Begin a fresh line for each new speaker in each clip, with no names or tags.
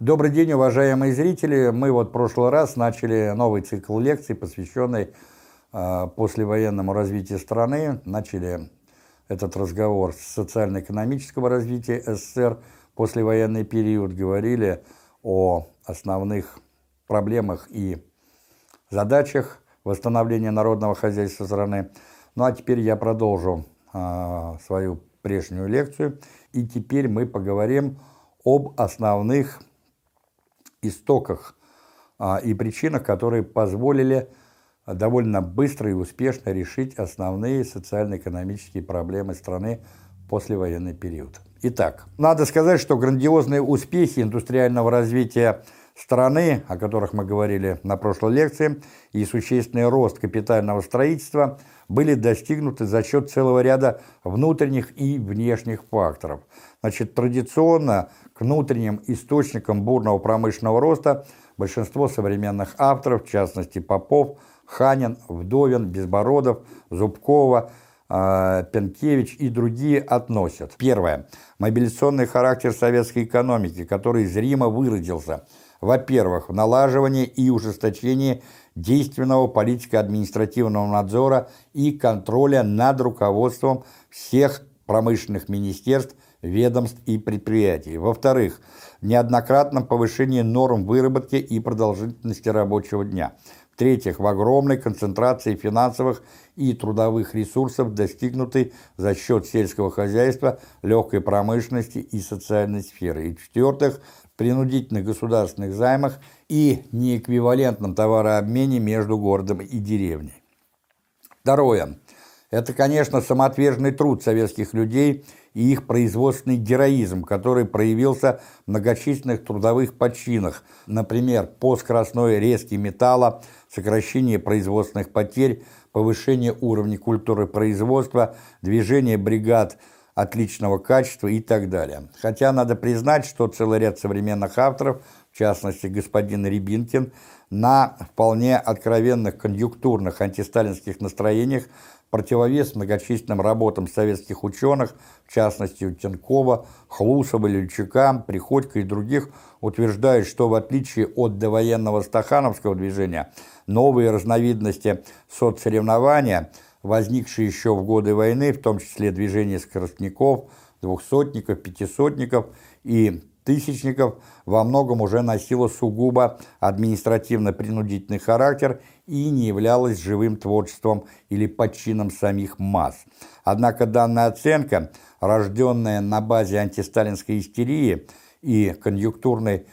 Добрый день, уважаемые зрители. Мы вот в прошлый раз начали новый цикл лекций, посвященный э, послевоенному развитию страны. Начали этот разговор с социально-экономического развития СССР, послевоенный период, говорили о основных проблемах и задачах восстановления народного хозяйства страны. Ну а теперь я продолжу э, свою прежнюю лекцию, и теперь мы поговорим об основных истоках а, и причинах, которые позволили довольно быстро и успешно решить основные социально-экономические проблемы страны в послевоенный период. Итак, надо сказать, что грандиозные успехи индустриального развития страны, о которых мы говорили на прошлой лекции, и существенный рост капитального строительства были достигнуты за счет целого ряда внутренних и внешних факторов. Значит, традиционно к внутренним источникам бурного промышленного роста большинство современных авторов, в частности Попов, Ханин, Вдовин, Безбородов, Зубкова, э, Пенкевич и другие относят. Первое. Мобилизационный характер советской экономики, который зримо выродился, во-первых, в налаживании и ужесточении действенного политико-административного надзора и контроля над руководством всех промышленных министерств ведомств и предприятий. Во-вторых, неоднократном повышении норм выработки и продолжительности рабочего дня. В-третьих, в огромной концентрации финансовых и трудовых ресурсов, достигнутой за счет сельского хозяйства, легкой промышленности и социальной сферы. И в-четвертых, принудительных государственных займах и неэквивалентном товарообмене между городом и деревней. Второе. Это, конечно, самоотверженный труд советских людей – и их производственный героизм, который проявился в многочисленных трудовых подчинах, например, по скоростной резки металла, сокращение производственных потерь, повышение уровня культуры производства, движение бригад отличного качества и так далее. Хотя надо признать, что целый ряд современных авторов, в частности господин Рябинкин, на вполне откровенных конъюнктурных антисталинских настроениях противовес многочисленным работам советских ученых, в частности у Тенкова, Хлусова, Лельчака, Приходько и других, утверждают, что в отличие от довоенного стахановского движения, новые разновидности соцсоревнования, возникшие еще в годы войны, в том числе движение скоростников, двухсотников, пятисотников и тысячников, во многом уже носило сугубо административно-принудительный характер и не являлась живым творчеством или подчином самих масс. Однако данная оценка, рожденная на базе антисталинской истерии и конъюнктурной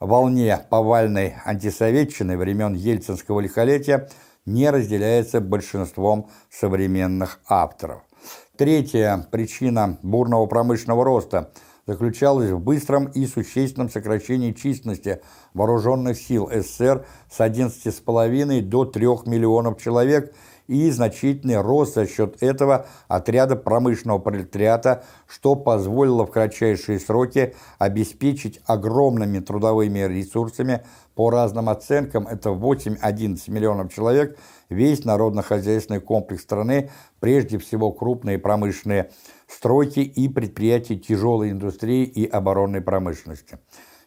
волне повальной антисоветчины времен ельцинского лихолетия, не разделяется большинством современных авторов. Третья причина бурного промышленного роста – заключалась в быстром и существенном сокращении численности вооруженных сил СССР с 11,5 до 3 миллионов человек и значительный рост за счет этого отряда промышленного пролетариата, что позволило в кратчайшие сроки обеспечить огромными трудовыми ресурсами, по разным оценкам это 8-11 миллионов человек, весь народно-хозяйственный комплекс страны, прежде всего крупные промышленные стройки и предприятий тяжелой индустрии и оборонной промышленности.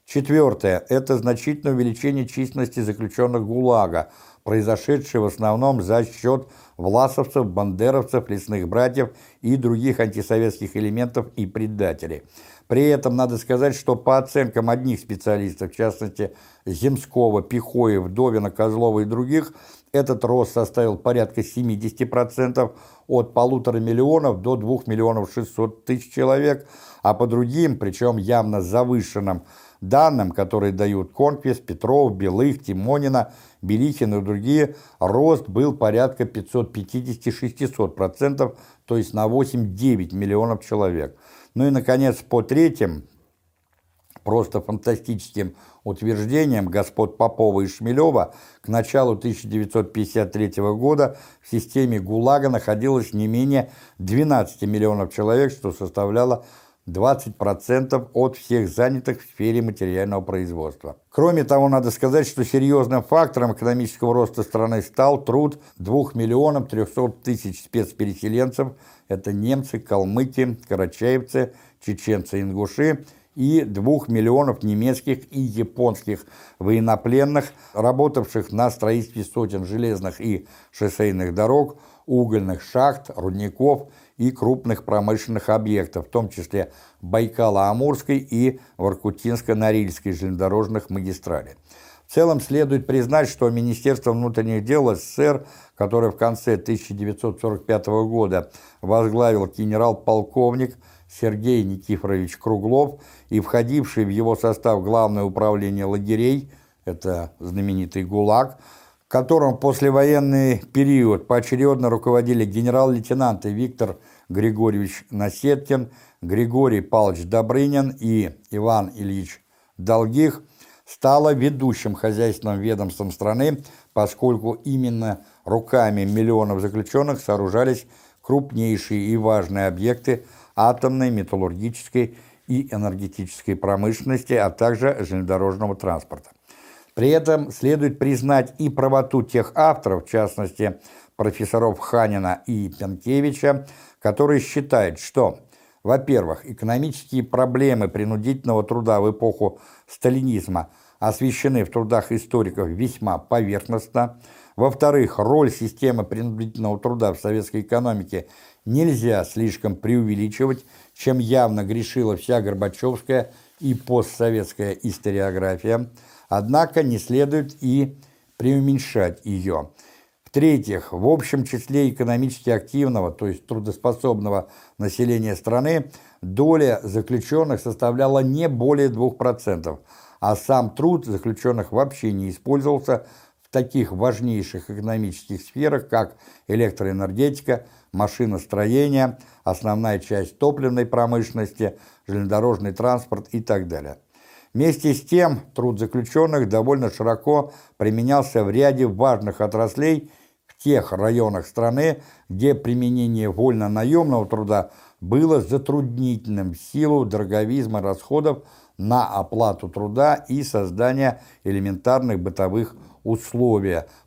Четвертое – это значительное увеличение численности заключенных ГУЛАГа, произошедшее в основном за счет власовцев, бандеровцев, лесных братьев и других антисоветских элементов и предателей. При этом надо сказать, что по оценкам одних специалистов, в частности Земского, Пихоев, Довина, Козлова и других, этот рост составил порядка 70%, от полутора миллионов до 2 миллионов 600 тысяч человек, а по другим, причем явно завышенным данным, которые дают Конквис, Петров, Белых, Тимонина, Белихин и другие, рост был порядка 550-600%, то есть на 8-9 миллионов человек. Ну и, наконец, по третьим, просто фантастическим утверждениям господ Попова и Шмелева, к началу 1953 года в системе ГУЛАГа находилось не менее 12 миллионов человек, что составляло 20% от всех занятых в сфере материального производства. Кроме того, надо сказать, что серьезным фактором экономического роста страны стал труд 2 миллионов 300 тысяч спецпереселенцев, это немцы, калмыки, карачаевцы, чеченцы, ингуши и 2 миллионов немецких и японских военнопленных, работавших на строительстве сотен железных и шоссейных дорог, угольных шахт, рудников и крупных промышленных объектов, в том числе Байкало-Амурской и Воркутинско-Норильской железнодорожных магистралей. В целом следует признать, что Министерство внутренних дел СССР, которое в конце 1945 года возглавил генерал-полковник Сергей Никифорович Круглов и входивший в его состав Главное управление лагерей, это знаменитый ГУЛАГ, которым послевоенный период поочередно руководили генерал-лейтенанты Виктор Григорьевич Насеткин, Григорий Павлович Добрынин и Иван Ильич Долгих, стало ведущим хозяйственным ведомством страны, поскольку именно руками миллионов заключенных сооружались крупнейшие и важные объекты атомной, металлургической и энергетической промышленности, а также железнодорожного транспорта. При этом следует признать и правоту тех авторов, в частности, профессоров Ханина и Пенкевича, которые считают, что, во-первых, экономические проблемы принудительного труда в эпоху сталинизма освещены в трудах историков весьма поверхностно, во-вторых, роль системы принудительного труда в советской экономике нельзя слишком преувеличивать, чем явно грешила вся Горбачевская и постсоветская историография – Однако не следует и преуменьшать ее. В-третьих, в общем числе экономически активного, то есть трудоспособного населения страны, доля заключенных составляла не более 2%, а сам труд заключенных вообще не использовался таких важнейших экономических сферах, как электроэнергетика, машиностроение, основная часть топливной промышленности, железнодорожный транспорт и так далее. Вместе с тем, труд заключенных довольно широко применялся в ряде важных отраслей в тех районах страны, где применение вольно-наемного труда было затруднительным в силу дороговизма расходов на оплату труда и создание элементарных бытовых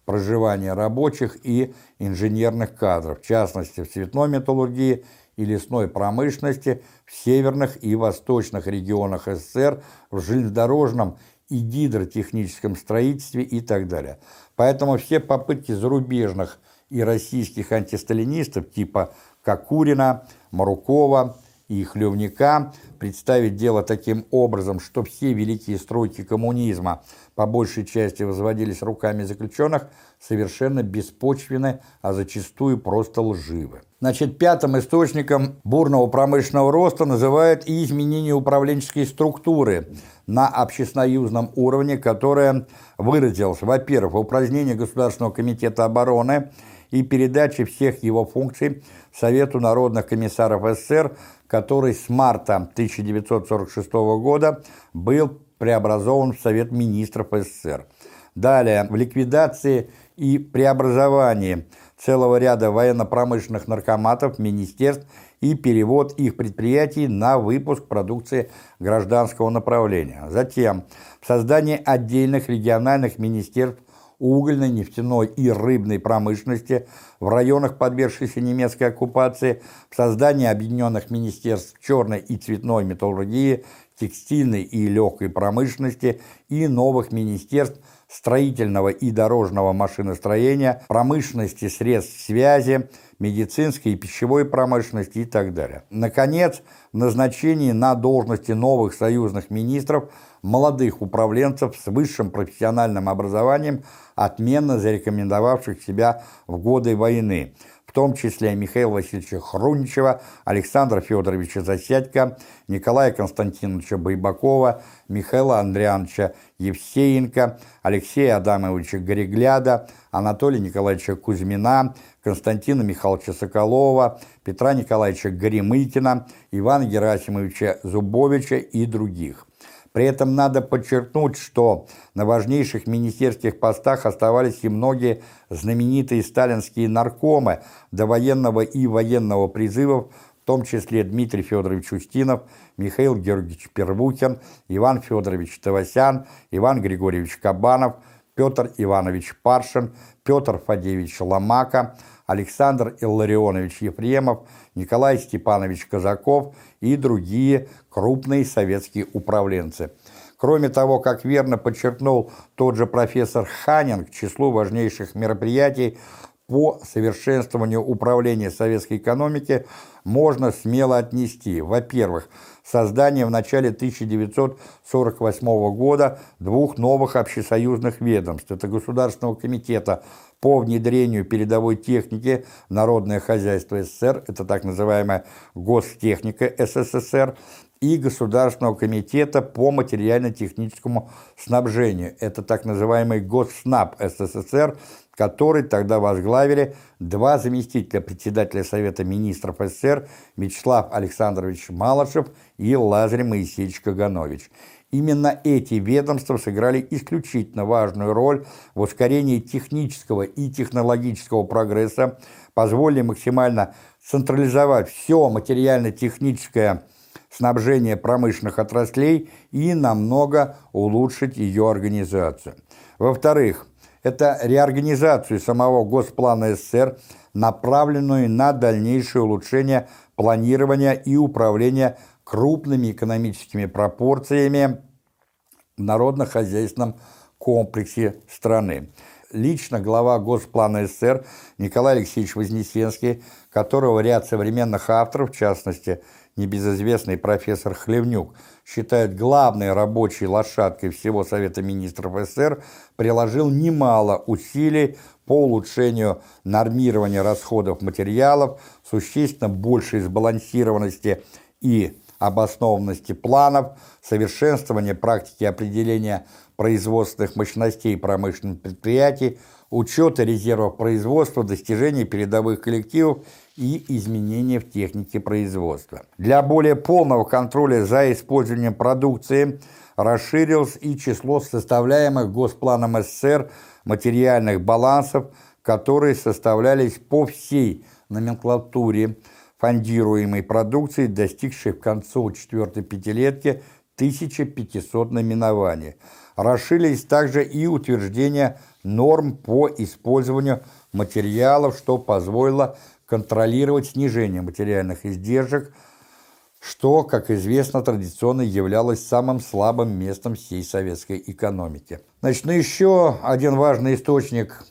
проживания рабочих и инженерных кадров, в частности в цветной металлургии и лесной промышленности в северных и восточных регионах СССР, в железнодорожном и гидротехническом строительстве и так далее. Поэтому все попытки зарубежных и российских антисталинистов типа Кокурина, Марукова и Хлевника представить дело таким образом, что все великие стройки коммунизма по большей части возводились руками заключенных, совершенно беспочвены, а зачастую просто лживы. Значит, пятым источником бурного промышленного роста называют и изменение управленческой структуры на общесоюзном уровне, которое выразилось, во-первых, в упразднении Государственного комитета обороны и передаче всех его функций Совету народных комиссаров СССР, который с марта 1946 года был преобразован в Совет министров СССР. Далее, в ликвидации и преобразовании целого ряда военно-промышленных наркоматов, министерств и перевод их предприятий на выпуск продукции гражданского направления. Затем, в создании отдельных региональных министерств угольной, нефтяной и рыбной промышленности в районах, подвергшихся немецкой оккупации, в создании объединенных министерств черной и цветной металлургии, текстильной и легкой промышленности и новых министерств строительного и дорожного машиностроения, промышленности средств связи, медицинской и пищевой промышленности и так далее. Наконец, в назначении на должности новых союзных министров молодых управленцев с высшим профессиональным образованием, отменно зарекомендовавших себя в годы войны – том числе Михаила Васильевича Хруничева, Александра Федоровича Засядько, Николая Константиновича Байбакова, Михаила Андриановича Евсеенко, Алексея Адамовича Горегляда, Анатолия Николаевича Кузьмина, Константина Михайловича Соколова, Петра Николаевича Горемыкина, Ивана Герасимовича Зубовича и других. При этом надо подчеркнуть, что на важнейших министерских постах оставались и многие знаменитые сталинские наркомы до военного и военного призывов, в том числе Дмитрий Федорович Устинов, Михаил Георгиевич Первухин, Иван Федорович Тавасян, Иван Григорьевич Кабанов, Петр Иванович Паршин, Петр Фадеевич Ломака, Александр Илларионович Ефремов, Николай Степанович Казаков и другие крупные советские управленцы. Кроме того, как верно подчеркнул тот же профессор Ханин, к числу важнейших мероприятий по совершенствованию управления советской экономики можно смело отнести, во-первых, создание в начале 1948 года двух новых общесоюзных ведомств. Это Государственного комитета по внедрению передовой техники Народное хозяйство СССР, это так называемая Гостехника СССР, и Государственного комитета по материально-техническому снабжению, это так называемый Госснаб СССР, который тогда возглавили два заместителя председателя Совета министров СССР Вячеслав Александрович Малышев и Лазарь Моисеевич Каганович. Именно эти ведомства сыграли исключительно важную роль в ускорении технического и технологического прогресса, позволили максимально централизовать все материально-техническое снабжение промышленных отраслей и намного улучшить ее организацию. Во-вторых, это реорганизацию самого Госплана СССР, направленную на дальнейшее улучшение планирования и управления крупными экономическими пропорциями в народно-хозяйственном комплексе страны. Лично глава Госплана СССР Николай Алексеевич Вознесенский, которого ряд современных авторов, в частности, небезызвестный профессор Хлевнюк, считает главной рабочей лошадкой всего Совета Министров СССР, приложил немало усилий по улучшению нормирования расходов материалов, существенно большей сбалансированности и обоснованности планов, совершенствования практики определения производственных мощностей промышленных предприятий, учета резервов производства, достижения передовых коллективов и изменения в технике производства. Для более полного контроля за использованием продукции расширилось и число составляемых Госпланом СССР материальных балансов, которые составлялись по всей номенклатуре фондируемой продукции, достигшей к концу четвертой пятилетки 1500 наименований. Расширились также и утверждения норм по использованию материалов, что позволило контролировать снижение материальных издержек, что, как известно, традиционно являлось самым слабым местом всей советской экономики. Значит, ну еще один важный источник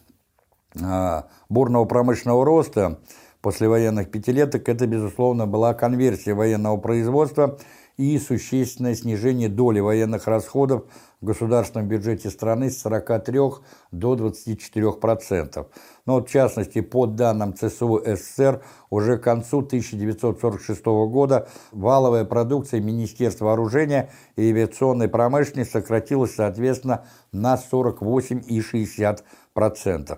э, бурного промышленного роста – послевоенных пятилеток, это, безусловно, была конверсия военного производства и существенное снижение доли военных расходов в государственном бюджете страны с 43 до 24%. Но, вот, в частности, по данным ЦСУ СССР, уже к концу 1946 года валовая продукция Министерства вооружения и авиационной промышленности сократилась, соответственно, на 48,60%.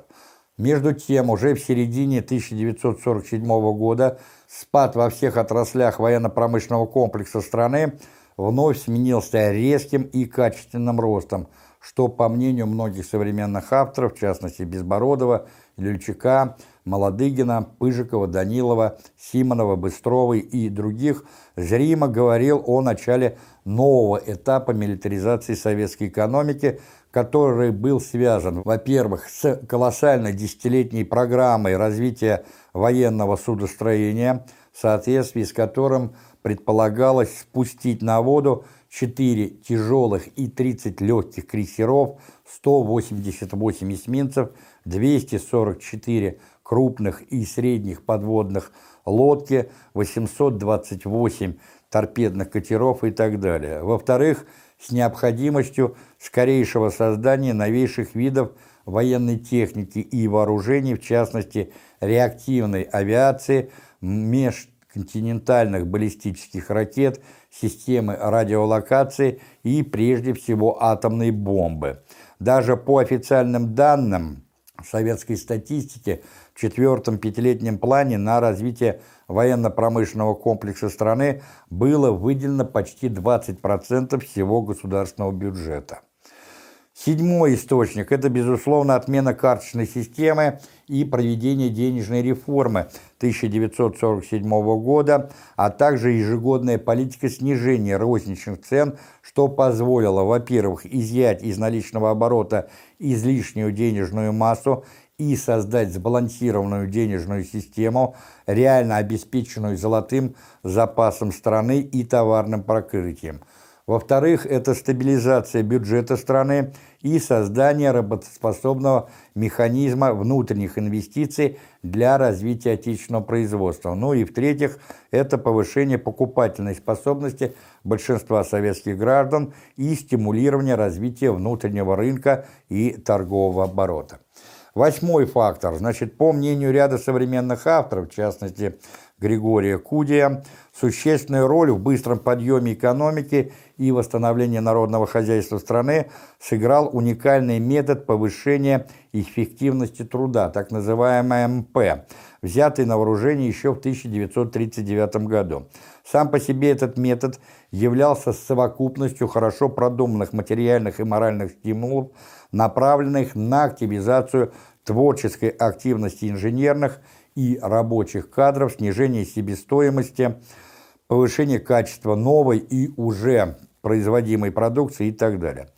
Между тем, уже в середине 1947 года спад во всех отраслях военно-промышленного комплекса страны вновь сменился резким и качественным ростом, что, по мнению многих современных авторов, в частности Безбородова, Лючака, Молодыгина, Пыжикова, Данилова, Симонова, Быстровой и других, зримо говорил о начале нового этапа милитаризации советской экономики – который был связан, во-первых, с колоссальной десятилетней программой развития военного судостроения, в соответствии с которым предполагалось спустить на воду 4 тяжелых и 30 легких крейсеров, 188 эсминцев, 244 крупных и средних подводных лодки, 828 торпедных катеров и так далее. Во-вторых, с необходимостью скорейшего создания новейших видов военной техники и вооружений, в частности реактивной авиации, межконтинентальных баллистических ракет, системы радиолокации и, прежде всего, атомной бомбы. Даже по официальным данным советской статистики в четвертом пятилетнем плане на развитие военно-промышленного комплекса страны было выделено почти 20% всего государственного бюджета. Седьмой источник – это, безусловно, отмена карточной системы и проведение денежной реформы 1947 года, а также ежегодная политика снижения розничных цен, что позволило, во-первых, изъять из наличного оборота излишнюю денежную массу и создать сбалансированную денежную систему, реально обеспеченную золотым запасом страны и товарным прокрытием – во-вторых, это стабилизация бюджета страны и создание работоспособного механизма внутренних инвестиций для развития отечественного производства. Ну и в-третьих, это повышение покупательной способности большинства советских граждан и стимулирование развития внутреннего рынка и торгового оборота. Восьмой фактор. Значит, по мнению ряда современных авторов, в частности Григория Кудия, существенную роль в быстром подъеме экономики и восстановлении народного хозяйства страны сыграл уникальный метод повышения эффективности труда, так называемый МП, взятый на вооружение еще в 1939 году. Сам по себе этот метод являлся совокупностью хорошо продуманных материальных и моральных стимулов, направленных на активизацию творческой активности инженерных и рабочих кадров, снижение себестоимости, повышение качества новой и уже производимой продукции и так далее.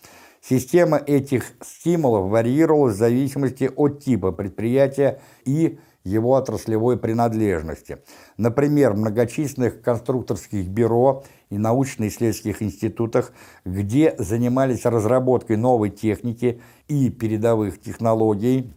Система этих стимулов варьировалась в зависимости от типа предприятия и его отраслевой принадлежности. Например, в многочисленных конструкторских бюро и научно-исследовательских институтах, где занимались разработкой новой техники и передовых технологий,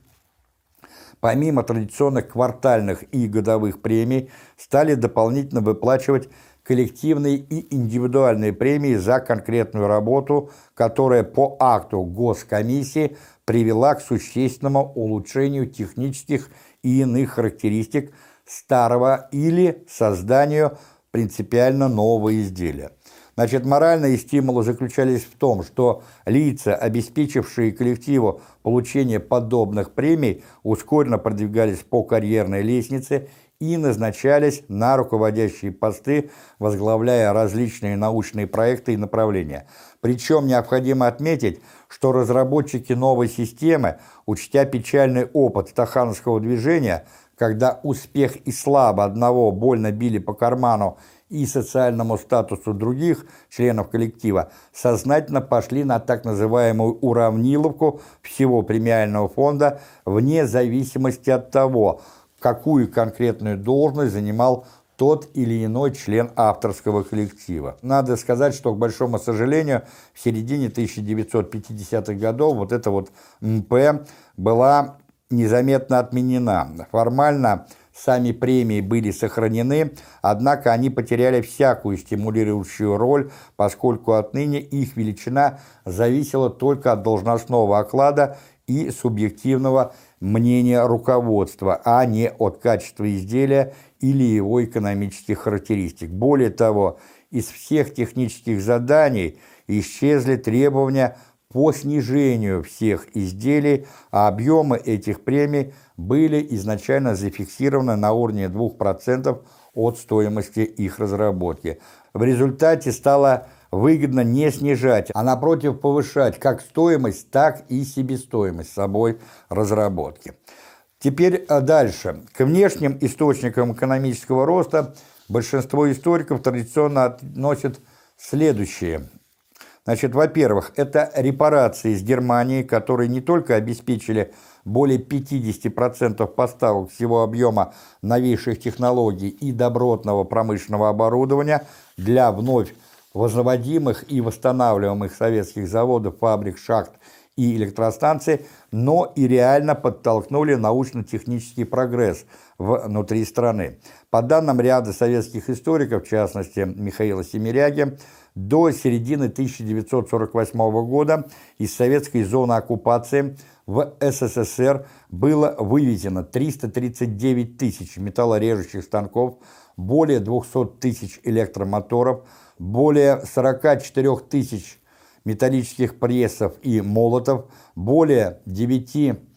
помимо традиционных квартальных и годовых премий, стали дополнительно выплачивать коллективные и индивидуальные премии за конкретную работу, которая по акту Госкомиссии привела к существенному улучшению технических и иных характеристик старого или созданию принципиально нового изделия. Значит, моральные стимулы заключались в том, что лица, обеспечившие коллективу получение подобных премий, ускоренно продвигались по карьерной лестнице и назначались на руководящие посты, возглавляя различные научные проекты и направления. Причем необходимо отметить, что разработчики новой системы, учтя печальный опыт стахановского движения, когда успех и слабо одного больно били по карману и социальному статусу других членов коллектива, сознательно пошли на так называемую уравниловку всего премиального фонда вне зависимости от того, какую конкретную должность занимал тот или иной член авторского коллектива. Надо сказать, что, к большому сожалению, в середине 1950-х годов вот эта вот МП была незаметно отменена. Формально Сами премии были сохранены, однако они потеряли всякую стимулирующую роль, поскольку отныне их величина зависела только от должностного оклада и субъективного мнения руководства, а не от качества изделия или его экономических характеристик. Более того, из всех технических заданий исчезли требования по снижению всех изделий, а объемы этих премий были изначально зафиксированы на уровне 2% от стоимости их разработки. В результате стало выгодно не снижать, а напротив повышать как стоимость, так и себестоимость собой разработки. Теперь а, дальше. К внешним источникам экономического роста большинство историков традиционно относят следующие Значит, во-первых, это репарации с Германией, которые не только обеспечили более 50% поставок всего объема новейших технологий и добротного промышленного оборудования для вновь возводимых и восстанавливаемых советских заводов, фабрик, шахт и электростанций, но и реально подтолкнули научно-технический прогресс внутри страны. По данным ряда советских историков, в частности Михаила Семиряги, до середины 1948 года из советской зоны оккупации в СССР было вывезено 339 тысяч металлорежущих станков, более 200 тысяч электромоторов, более 44 тысяч металлических прессов и молотов, более 9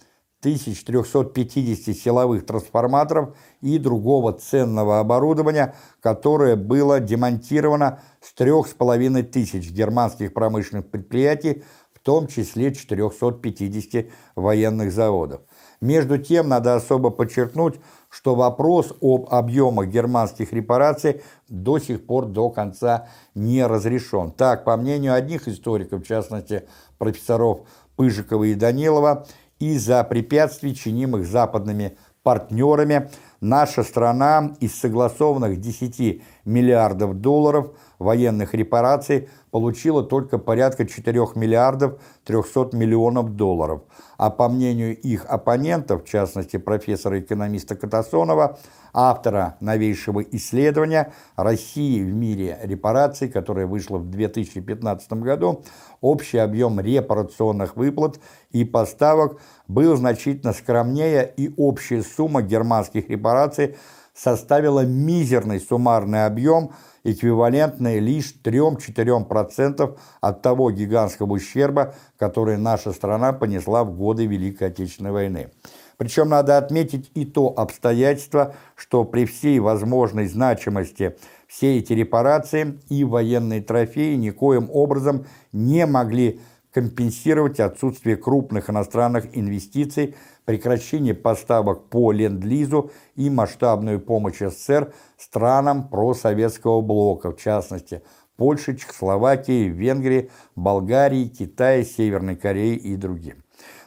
1350 силовых трансформаторов и другого ценного оборудования, которое было демонтировано с 3500 германских промышленных предприятий, в том числе 450 военных заводов. Между тем, надо особо подчеркнуть, что вопрос об объемах германских репараций до сих пор до конца не разрешен. Так, по мнению одних историков, в частности профессоров Пыжикова и Данилова, из-за препятствий, чинимых западными партнерами, наша страна из согласованных 10 миллиардов долларов военных репараций получила только порядка 4 миллиардов 300 миллионов долларов, а по мнению их оппонентов, в частности профессора-экономиста Катасонова, автора новейшего исследования «России в мире репараций», которое вышло в 2015 году, общий объем репарационных выплат и поставок был значительно скромнее, и общая сумма германских репараций составила мизерный суммарный объем – эквивалентные лишь 3-4% от того гигантского ущерба, который наша страна понесла в годы Великой Отечественной войны. Причем надо отметить и то обстоятельство, что при всей возможной значимости все эти репарации и военные трофеи никоим образом не могли компенсировать отсутствие крупных иностранных инвестиций прекращение поставок по Ленд-Лизу и масштабную помощь СССР странам просоветского блока, в частности, Польши, Чехословакии, Венгрии, Болгарии, Китая, Северной Кореи и другим.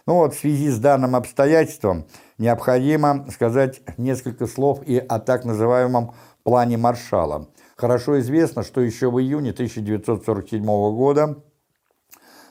Ну вот, в связи с данным обстоятельством необходимо сказать несколько слов и о так называемом плане Маршалла. Хорошо известно, что еще в июне 1947 года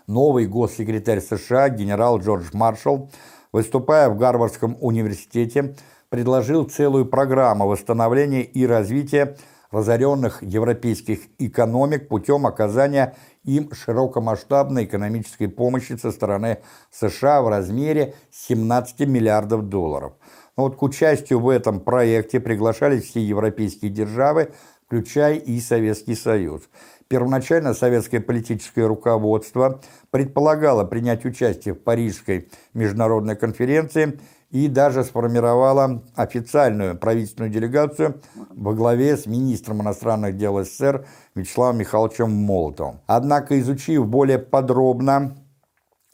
новый госсекретарь США генерал Джордж Маршалл выступая в Гарвардском университете, предложил целую программу восстановления и развития разоренных европейских экономик путем оказания им широкомасштабной экономической помощи со стороны США в размере 17 миллиардов долларов. Но вот к участию в этом проекте приглашались все европейские державы, включая и Советский Союз. Первоначально советское политическое руководство предполагало принять участие в Парижской международной конференции и даже сформировало официальную правительственную делегацию во главе с министром иностранных дел СССР Вячеславом Михайловичем Молотовым. Однако, изучив более подробно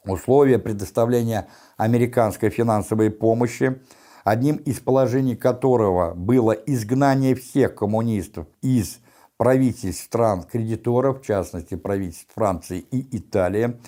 условия предоставления американской финансовой помощи, одним из положений которого было изгнание всех коммунистов из правительств стран-кредиторов, в частности правительств Франции и Италии,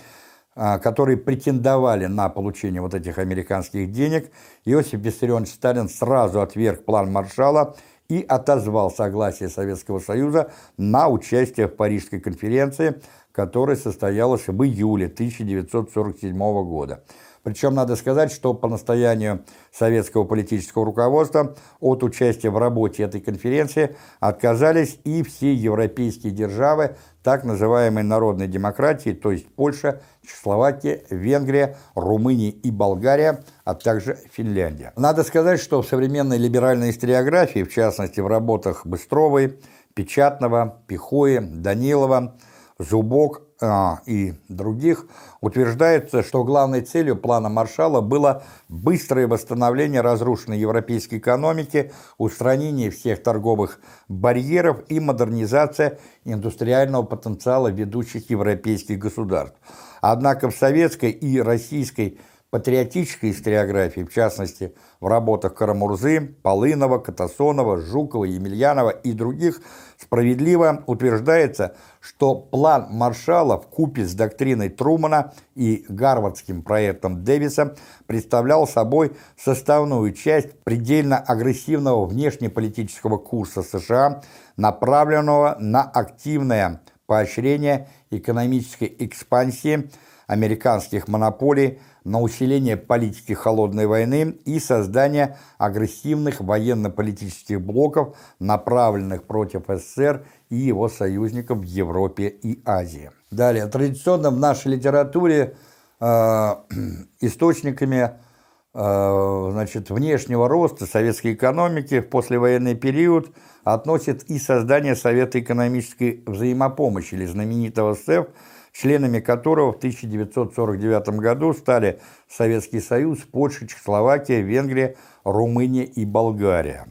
а, которые претендовали на получение вот этих американских денег, Иосиф Виссарионович Сталин сразу отверг план Маршала и отозвал согласие Советского Союза на участие в Парижской конференции, которая состоялась в июле 1947 года. Причем надо сказать, что по настоянию советского политического руководства от участия в работе этой конференции отказались и все европейские державы так называемой народной демократии, то есть Польша, Чехословакия, Венгрия, Румыния и Болгария, а также Финляндия. Надо сказать, что в современной либеральной историографии, в частности в работах Быстровой, Печатного, Пихои, Данилова, Зубок и других, утверждается, что главной целью плана Маршалла было быстрое восстановление разрушенной европейской экономики, устранение всех торговых барьеров и модернизация индустриального потенциала ведущих европейских государств. Однако в советской и российской патриотической историографии, в частности, в работах Карамурзы, Полынова, Катасонова, Жукова, Емельянова и других, справедливо утверждается, что план Маршалла в купе с доктриной Трумана и гарвардским проектом Дэвиса представлял собой составную часть предельно агрессивного внешнеполитического курса США, направленного на активное поощрение экономической экспансии американских монополий на усиление политики холодной войны и создание агрессивных военно-политических блоков, направленных против СССР и его союзников в Европе и Азии. Далее, традиционно в нашей литературе э, источниками э, значит, внешнего роста советской экономики в послевоенный период относят и создание Совета экономической взаимопомощи или знаменитого СЭФ – членами которого в 1949 году стали Советский Союз, Польша, Чехословакия, Венгрия, Румыния и Болгария.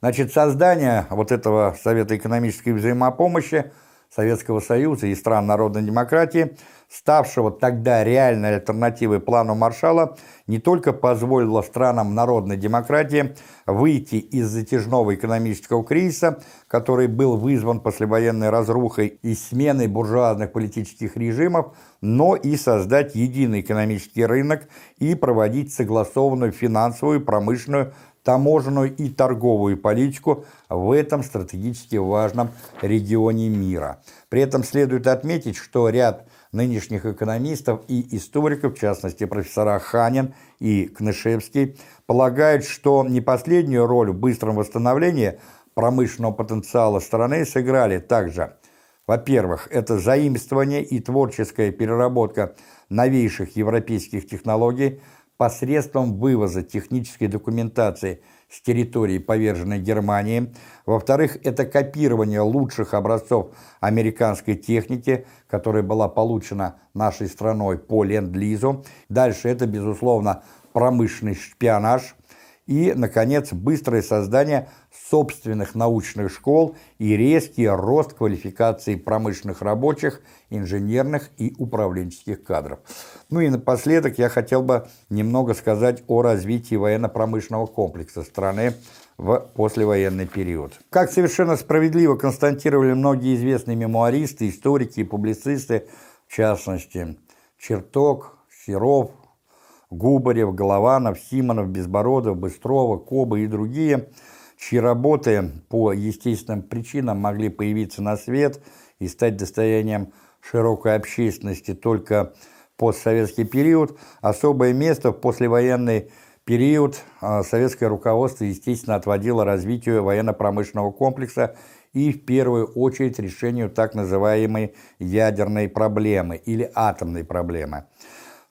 Значит, создание вот этого Совета экономической взаимопомощи Советского Союза и стран народной демократии, ставшего тогда реальной альтернативой плану Маршалла, не только позволило странам народной демократии выйти из затяжного экономического кризиса, который был вызван послевоенной разрухой и сменой буржуазных политических режимов, но и создать единый экономический рынок и проводить согласованную финансовую, промышленную, таможенную и торговую политику в этом стратегически важном регионе мира. При этом следует отметить, что ряд нынешних экономистов и историков, в частности профессора Ханин и Кнышевский, полагают, что не последнюю роль в быстром восстановлении промышленного потенциала страны сыграли также, во-первых, это заимствование и творческая переработка новейших европейских технологий посредством вывоза технической документации с территории поверженной Германии. Во-вторых, это копирование лучших образцов американской техники, которая была получена нашей страной по Ленд-Лизу. Дальше это, безусловно, промышленный шпионаж. И, наконец, быстрое создание собственных научных школ и резкий рост квалификации промышленных рабочих, инженерных и управленческих кадров. Ну и напоследок я хотел бы немного сказать о развитии военно-промышленного комплекса страны в послевоенный период. Как совершенно справедливо констатировали многие известные мемуаристы, историки и публицисты, в частности, Черток, Серов, Губарев, Голованов, Симонов, Безбородов, Быстрова, Коба и другие, чьи работы по естественным причинам могли появиться на свет и стать достоянием широкой общественности только постсоветский период, особое место в послевоенный период а, советское руководство, естественно, отводило развитию военно-промышленного комплекса и в первую очередь решению так называемой ядерной проблемы или атомной проблемы.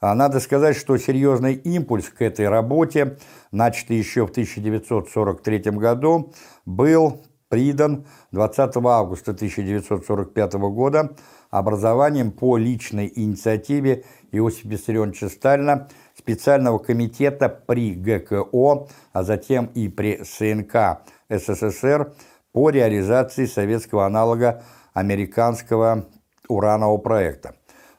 А надо сказать, что серьезный импульс к этой работе, начатый еще в 1943 году, был придан 20 августа 1945 года образованием по личной инициативе Иосифа Виссарионовича Сталина специального комитета при ГКО, а затем и при СНК СССР по реализации советского аналога американского уранового проекта.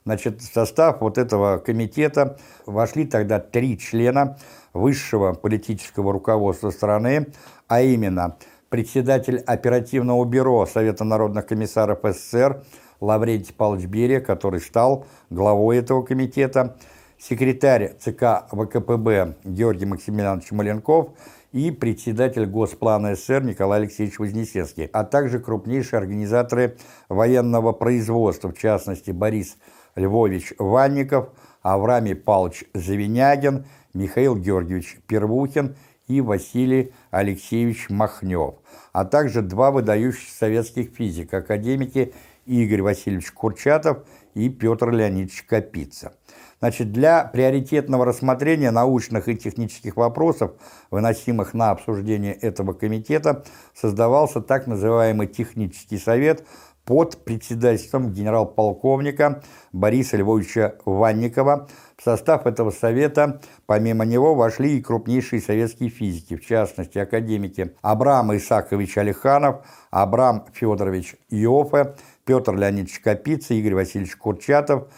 Значит, в состав вот этого комитета вошли тогда три члена высшего политического руководства страны, а именно председатель оперативного бюро Совета народных комиссаров СССР Лаврентий Павлович Берия, который стал главой этого комитета, секретарь ЦК ВКПБ Георгий Максимiliанович Маленков и председатель Госплана СССР Николай Алексеевич Вознесенский, а также крупнейшие организаторы военного производства, в частности Борис Львович Ванников, Авраамий Павлович Завинягин, Михаил Георгиевич Первухин и Василий Алексеевич Махнев, а также два выдающихся советских физика, академики Игорь Васильевич Курчатов и Петр Леонидович Капица. Значит, для приоритетного рассмотрения научных и технических вопросов, выносимых на обсуждение этого комитета, создавался так называемый технический совет под председательством генерал-полковника Бориса Львовича Ванникова. В состав этого совета, помимо него, вошли и крупнейшие советские физики, в частности, академики Абрам Исакович Алиханов, Абрам Федорович Иофе, Петр Леонидович Капица, Игорь Васильевич Курчатов,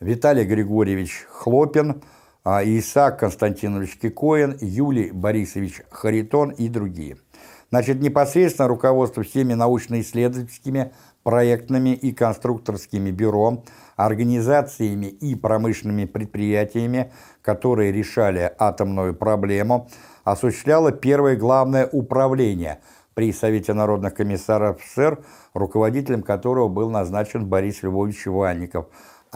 Виталий Григорьевич Хлопин, а, Исаак Константинович Кикоин, Юлий Борисович Харитон и другие. Значит, непосредственно руководство всеми научно-исследовательскими проектными и конструкторскими бюро, организациями и промышленными предприятиями, которые решали атомную проблему, осуществляло первое главное управление при Совете народных комиссаров СССР, руководителем которого был назначен Борис Львович Иванников,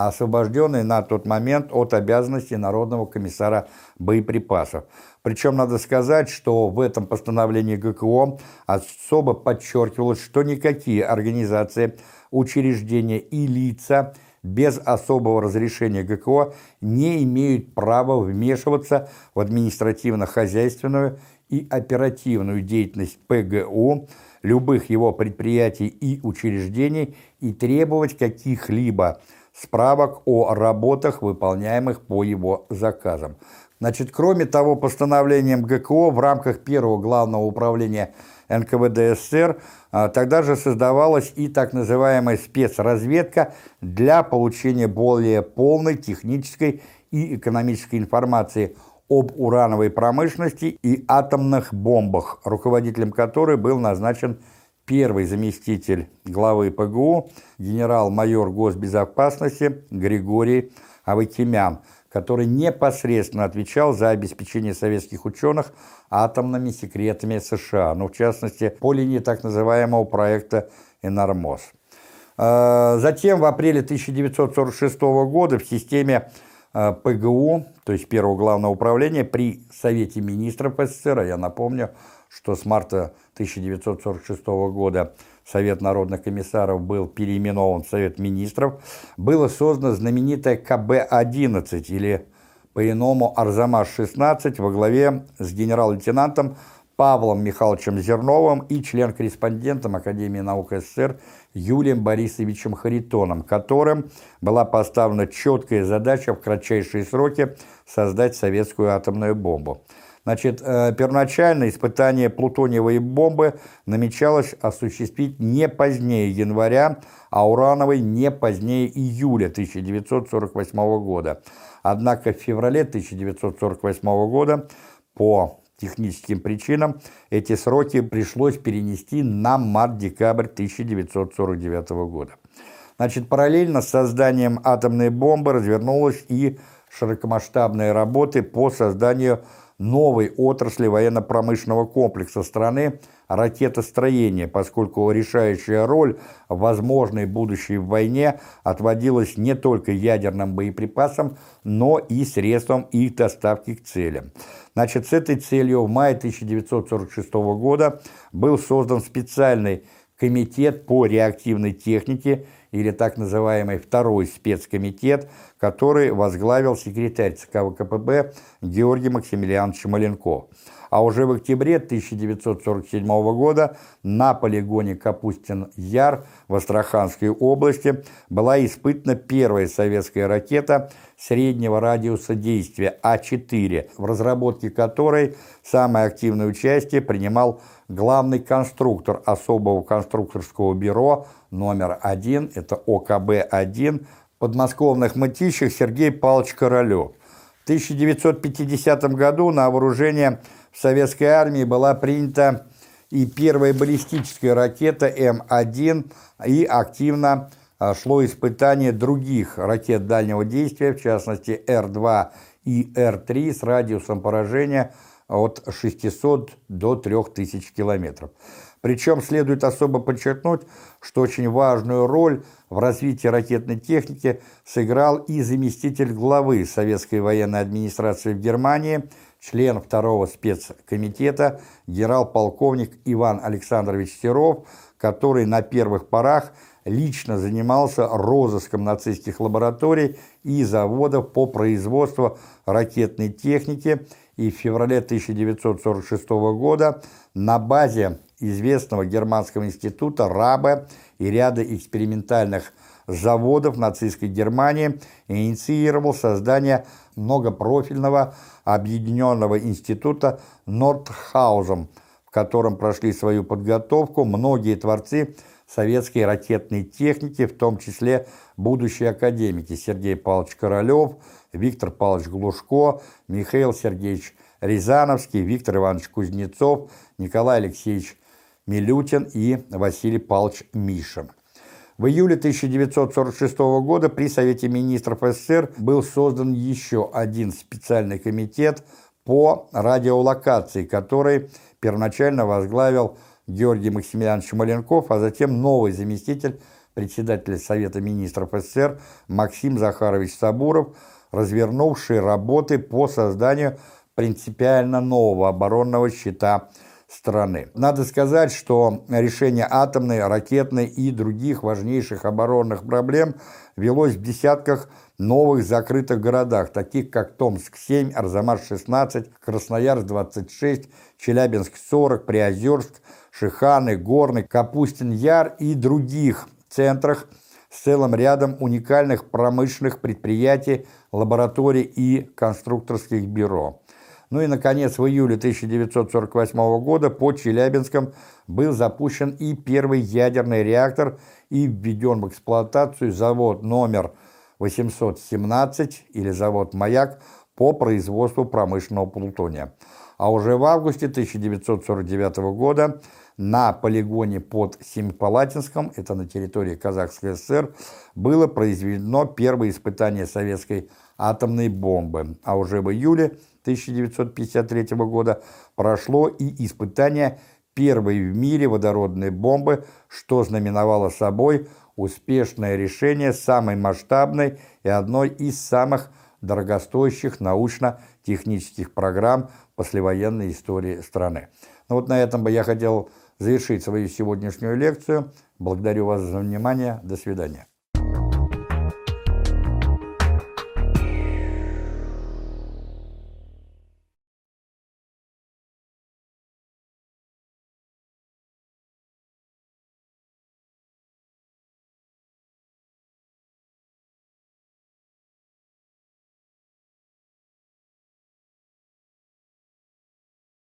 освобожденный на тот момент от обязанностей Народного комиссара боеприпасов. Причем надо сказать, что в этом постановлении ГКО особо подчеркивалось, что никакие организации, учреждения и лица без особого разрешения ГКО не имеют права вмешиваться в административно-хозяйственную и оперативную деятельность ПГУ, любых его предприятий и учреждений и требовать каких-либо справок о работах, выполняемых по его заказам. Значит, кроме того, постановлением ГКО в рамках первого главного управления НКВД СССР, а, тогда же создавалась и так называемая спецразведка для получения более полной технической и экономической информации об урановой промышленности и атомных бомбах, руководителем которой был назначен первый заместитель главы ПГУ, генерал-майор госбезопасности Григорий Авакимян, который непосредственно отвечал за обеспечение советских ученых атомными секретами США, ну, в частности, по линии так называемого проекта «Энормоз». А, затем в апреле 1946 года в системе а, ПГУ, то есть Первого главного управления, при Совете министров СССР, я напомню, что с марта 1946 года Совет народных комиссаров был переименован в Совет министров, было создано знаменитое КБ-11 или по-иному Арзамас-16 во главе с генерал-лейтенантом Павлом Михайловичем Зерновым и член-корреспондентом Академии наук СССР Юлием Борисовичем Харитоном, которым была поставлена четкая задача в кратчайшие сроки создать советскую атомную бомбу. Значит, э, первоначально испытание плутониевой бомбы намечалось осуществить не позднее января, а урановой не позднее июля 1948 года. Однако в феврале 1948 года по техническим причинам эти сроки пришлось перенести на март-декабрь 1949 года. Значит, параллельно с созданием атомной бомбы развернулась и широкомасштабные работы по созданию новой отрасли военно-промышленного комплекса страны – ракетостроения, поскольку решающая роль в возможной будущей войне отводилась не только ядерным боеприпасам, но и средствам их доставки к целям. Значит, с этой целью в мае 1946 года был создан специальный комитет по реактивной технике или так называемый второй спецкомитет, который возглавил секретарь ЦК ВКПБ Георгий Максимилианович Маленков. А уже в октябре 1947 года на полигоне Капустин-Яр в Астраханской области была испытана первая советская ракета среднего радиуса действия А-4, в разработке которой самое активное участие принимал главный конструктор особого конструкторского бюро номер один, это ОКБ-1, подмосковных мытищах Сергей Павлович Королев. В 1950 году на вооружение в советской армии была принята и первая баллистическая ракета М-1, и активно а, шло испытание других ракет дальнего действия, в частности Р-2 и Р-3 с радиусом поражения от 600 до 3000 километров. Причем следует особо подчеркнуть, что очень важную роль в развитии ракетной техники сыграл и заместитель главы Советской военной администрации в Германии, член второго спецкомитета, генерал-полковник Иван Александрович Серов, который на первых порах лично занимался розыском нацистских лабораторий и заводов по производству ракетной техники. И в феврале 1946 года на базе известного германского института РАБе и ряда экспериментальных заводов нацистской Германии инициировал создание многопрофильного объединенного института Нордхаузен, в котором прошли свою подготовку многие творцы советской ракетной техники, в том числе будущие академики Сергей Павлович Королев, Виктор Павлович Глушко, Михаил Сергеевич Рязановский, Виктор Иванович Кузнецов, Николай Алексеевич Милютин и Василий Павлович Мишин. В июле 1946 года при Совете министров СССР был создан еще один специальный комитет по радиолокации, который первоначально возглавил Георгий Максимiliaнович Маленков, а затем новый заместитель председателя Совета министров СССР Максим Захарович Сабуров, развернувший работы по созданию принципиально нового оборонного щита страны. Надо сказать, что решение атомной, ракетной и других важнейших оборонных проблем велось в десятках новых закрытых городах, таких как Томск-7, Арзамас-16, Красноярск-26, Челябинск-40, Приозерск, Шиханы, Горный, Капустин-Яр и других центрах с целым рядом уникальных промышленных предприятий, лабораторий и конструкторских бюро. Ну и, наконец, в июле 1948 года под Челябинском был запущен и первый ядерный реактор и введен в эксплуатацию завод номер 817 или завод «Маяк» по производству промышленного плутония. А уже в августе 1949 года на полигоне под Семипалатинском, это на территории Казахской ССР, было произведено первое испытание советской атомной бомбы, а уже в июле 1953 года прошло и испытание первой в мире водородной бомбы, что знаменовало собой успешное решение самой масштабной и одной из самых дорогостоящих научно-технических программ послевоенной истории страны. Ну вот на этом бы я хотел завершить свою сегодняшнюю лекцию. Благодарю вас за внимание. До свидания.